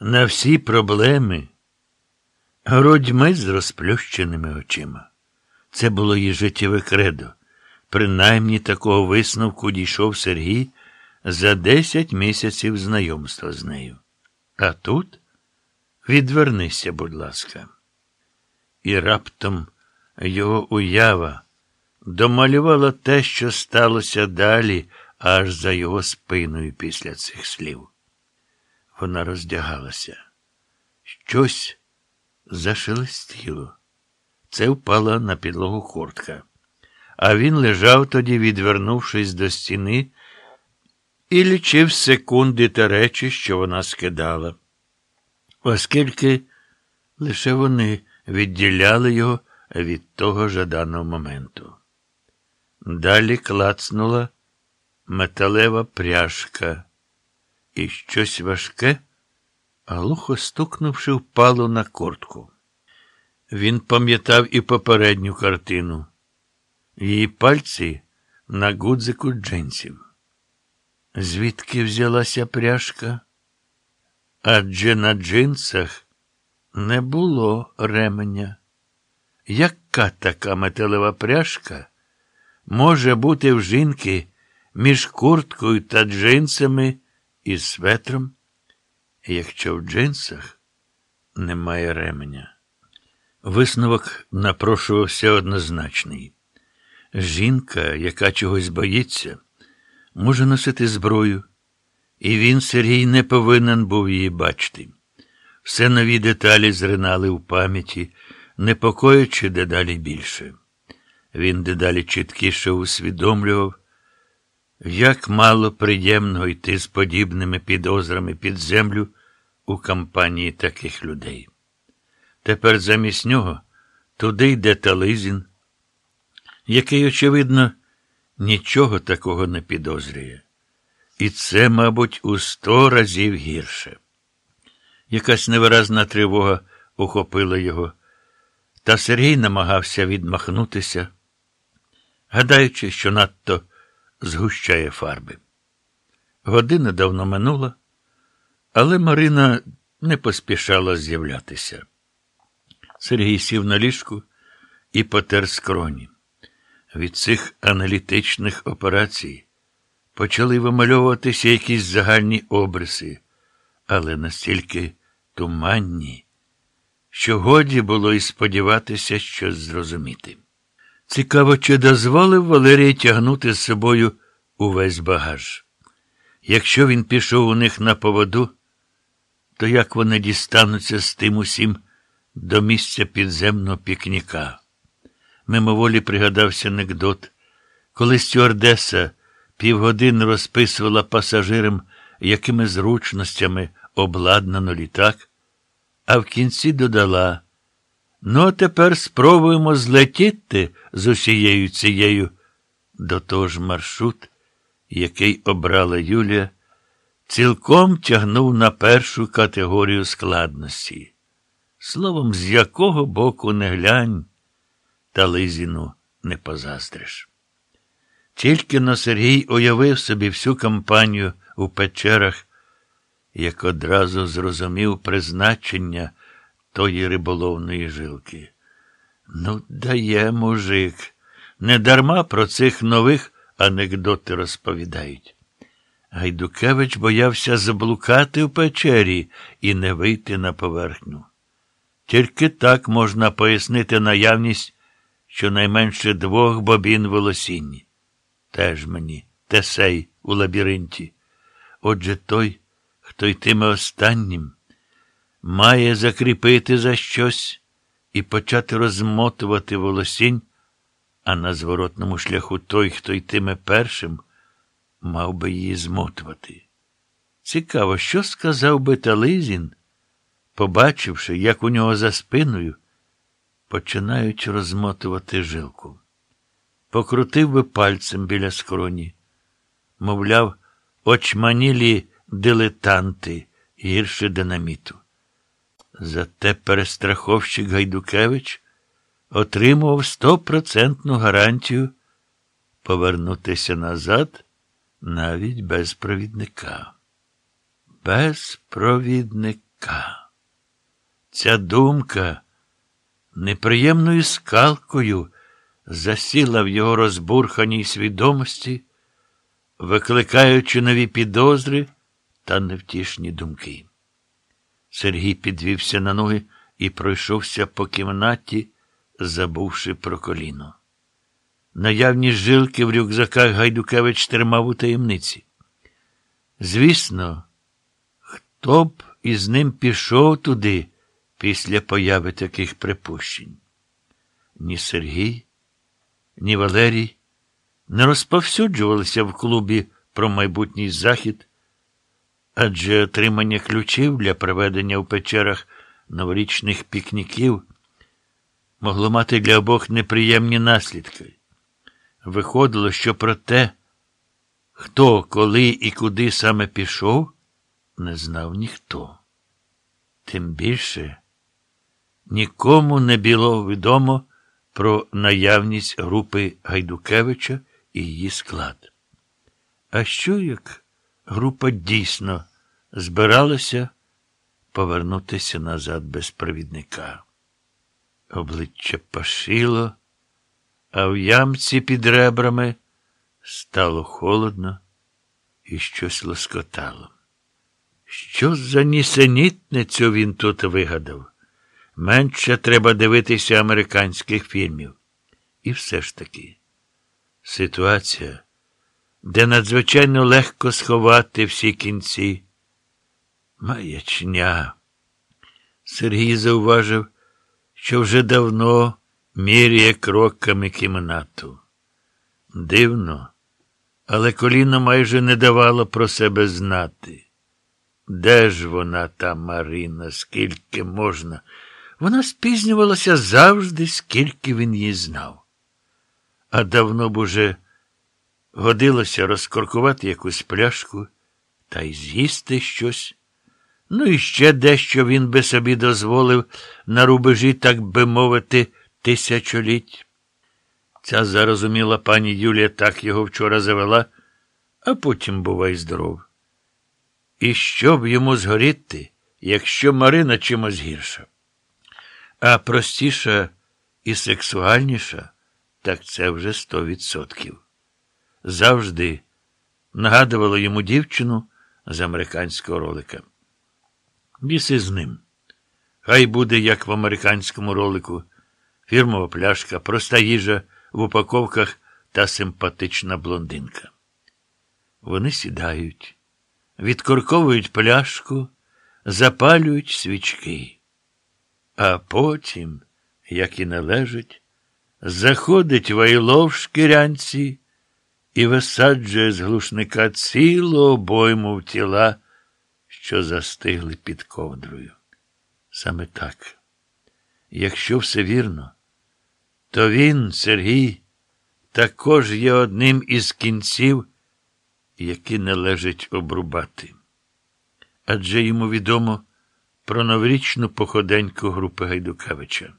на всі проблеми грудьми з розплющеними очима. Це було її життєве кредо. Принаймні такого висновку дійшов Сергій за десять місяців знайомства з нею. А тут відвернися, будь ласка. І раптом його уява домалювала те, що сталося далі, аж за його спиною після цих слів. Вона роздягалася. Щось зашелестіло. Це впала на підлогу хуртка. А він лежав тоді, відвернувшись до стіни, і лічив секунди та речі, що вона скидала, оскільки лише вони відділяли його від того жаданого моменту. Далі клацнула металева пряжка, і щось важке, глухо стукнувши, впало на куртку. Він пам'ятав і попередню картину. Її пальці на гудзику джинсів. Звідки взялася пряжка? Адже на джинсах не було ременя. Яка така металева пряжка може бути в жінки між курткою та джинсами і светром, якщо в джинсах немає ременя? Висновок напрошувався однозначний. Жінка, яка чогось боїться, може носити зброю, і він, Сергій, не повинен був її бачити. Все нові деталі зринали в пам'яті, непокоючи дедалі більше. Він дедалі чіткіше усвідомлював, як мало приємного йти з подібними підозрами під землю у компанії таких людей. Тепер замість нього туди йде Тализін, який, очевидно, нічого такого не підозрює. І це, мабуть, у сто разів гірше. Якась невиразна тривога охопила його, та Сергій намагався відмахнутися, гадаючи, що надто згущає фарби. Година давно минула, але Марина не поспішала з'являтися. Сергій сів на ліжку і потер скроні. Від цих аналітичних операцій почали вимальовуватися якісь загальні обриси, але настільки туманні, що годі було і сподіватися щось зрозуміти. Цікаво, чи дозволив Валерій тягнути з собою увесь багаж. Якщо він пішов у них на поводу, то як вони дістануться з тим усім до місця підземного пікніка? Мимоволі пригадався анекдот, коли стюардеса півгодини розписувала пасажирам, якими зручностями обладнано літак, а в кінці додала Ну, а тепер спробуємо злетіти з усією цією. До того ж маршрут, який обрала Юлія, цілком тягнув на першу категорію складності. Словом, з якого боку не глянь, та Лизіну не позаздриш. Тільки но Сергій уявив собі всю кампанію у печерах, як одразу зрозумів призначення тої риболовної жилки. Ну, дає, мужик, недарма про цих нових анекдоти розповідають. Гайдукевич боявся заблукати в печері і не вийти на поверхню. Тільки так можна пояснити наявність щонайменше двох бобін волосінні. Теж мені, тесей у лабіринті. Отже той, хто йтиме останнім, має закріпити за щось і почати розмотувати волосінь, а на зворотному шляху той, хто йтиме першим, мав би її змотувати. Цікаво, що сказав би Тализін, побачивши, як у нього за спиною починають розмотувати жилку. Покрутив би пальцем біля скроні, мовляв, очманілі дилетанти гірше динаміту. Зате перестраховщик Гайдукевич отримував стопроцентну гарантію повернутися назад навіть без провідника. Без провідника. Ця думка неприємною скалкою засіла в його розбурханій свідомості, викликаючи нові підозри та невтішні думки. Сергій підвівся на ноги і пройшовся по кімнаті, забувши про коліно. Наявні жилки в рюкзаках Гайдукевич тримав у таємниці. Звісно, хто б із ним пішов туди після появи таких припущень? Ні Сергій, ні Валерій не розповсюджувалися в клубі про майбутній захід, адже отримання ключів для проведення в печерах новорічних пікніків могло мати для обох неприємні наслідки. Виходило, що про те, хто, коли і куди саме пішов, не знав ніхто. Тим більше нікому не було відомо про наявність групи Гайдукевича і її склад. А що як група дійсно збиралася повернутися назад без провідника? Обличчя пашило, а в ямці під ребрами стало холодно і щось лоскотало. Що за нісенітницю він тут вигадав? Менше треба дивитися американських фільмів. І все ж таки, ситуація, де надзвичайно легко сховати всі кінці. Маячня. Сергій зауважив, що вже давно міряє кроками кімнату. Дивно, але коліно майже не давало про себе знати. Де ж вона, та Марина, скільки можна? Вона спізнювалася завжди, скільки він її знав. А давно б уже годилося розкоркувати якусь пляшку та й з'їсти щось. Ну і ще дещо він би собі дозволив на рубежі, так би мовити, тисячоліть. Ця зарозуміла пані Юлія так його вчора завела, а потім бувай здоров. І що б йому згоріти, якщо Марина чимось гірша? А простіша і сексуальніша, так це вже сто відсотків. Завжди нагадувало йому дівчину з американського ролика. Біси з ним. Хай буде, як в американському ролику, фірмова пляшка, проста їжа в упаковках та симпатична блондинка. Вони сідають, відкорковують пляшку, запалюють свічки. А потім, як і належить, заходить вайло в шкірянці і висаджує з глушника цілу обойму в тіла, що застигли під ковдрою. Саме так. Якщо все вірно, то він, Сергій, також є одним із кінців, які належить обрубати. Адже йому відомо про новорічну походеньку групи Гайдукавича.